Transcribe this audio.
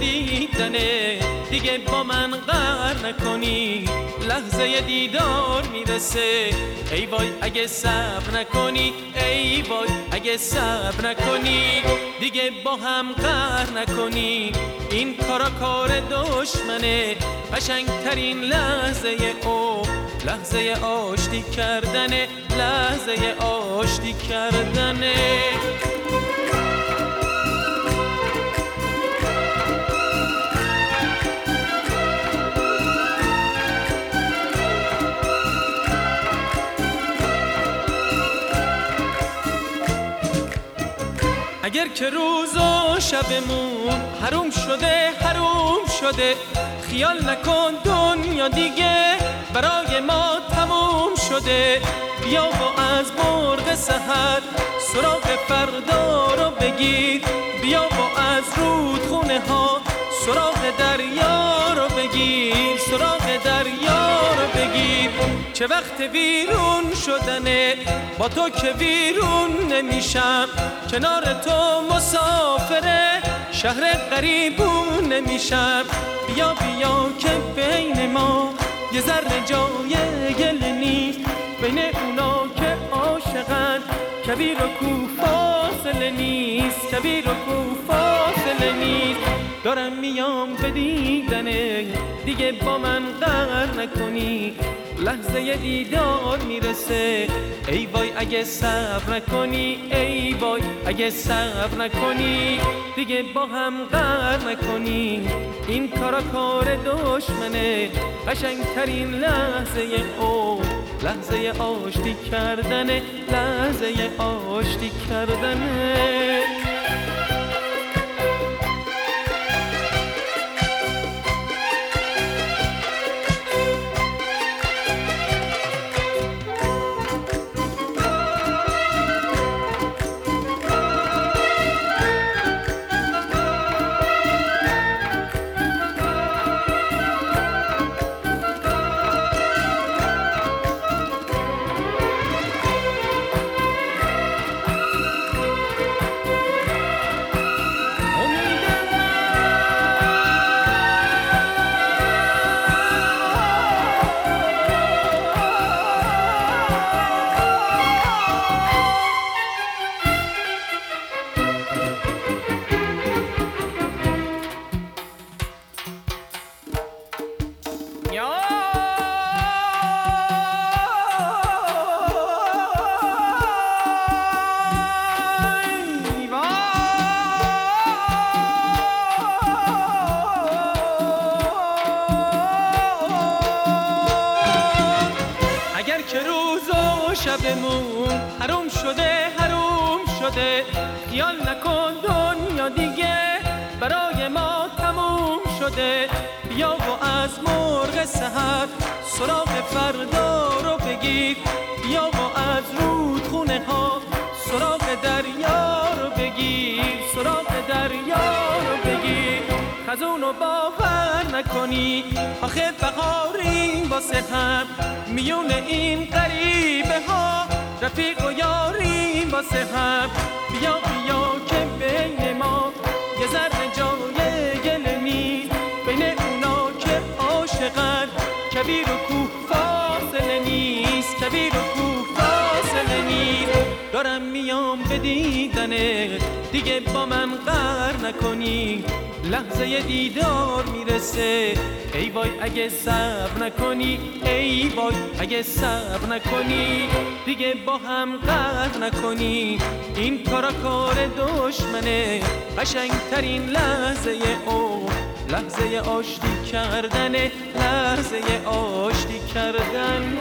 دیدنه دیگه با من قهر نکنی. لحظه دیدار می‌رسه. ای وای اگه صبر نکنی. ای وای اگه صبر نکنی. دیگه با هم قهر نکنی. این کارا کار دشمنه. قشنگترین لحظه او. لحظه آشتی کردنه. لحظه آشتی کردنه. اگر که روز و شبمون حروم شده حروم شده خیال نکن دنیا دیگه برای ما تموم شده. بیا و از مرغ سهر سراغ فردا رو بگیر. بیا و از رودخونه ها سراغ دریا رو بگیر. سراغ دریا چه وقت ویرون شدنه؟ با تو که ویرون نمیشم کنار تو مسافره. شهر قریبون نمیشم بیا بیا که بین ما یه ذره جای گل نیست. بین اونا که عاشقن کبیر و کو فاصله نیست. کبیر و کو فاصله نیست. دارم میام به دیدنه دیگه با من قهر نکنی. لحظه دیدار می‌رسه. ای وای اگه صبر نکنی ای وای اگه صبر نکنی دیگه با هم قهر نکنی. این کارا کار دشمنه قشنگترین لحظه او. لحظه آشتی کردنه لحظه آشتی کردنه. شبمون حروم شده حروم شده. خیال نکن دنیا دیگه برای ما تموم شده. بیا و از مرغ سهر سراغ فردا رو بگیر. بیا و از رودخونه ها سراغ دریا رو بگیر. سراغ دریا رو بگیر. خزونو باور نکنی آخه بهاریم واسه هم. میون این غریبه ها رفیق و یاریم واسه هم. بیا بیا که بین ما یه ذره جای گل نیست بین اونا که عاشقن کبیر و کوه فاصله نیست. کبیر و کوه فاصله نیست. دارم میام به دیدنه دیگه با من قهر نکنی. لحظه دیدار می‌رسه. ای وای اگه صبر نکنی ای وای اگه صبر نکنی. دیگه با هم قهر نکنی. این کارا کار دشمنه. قشنگترین لحظه او. لحظه آشتی کردنه. لحظه آشتی کردنه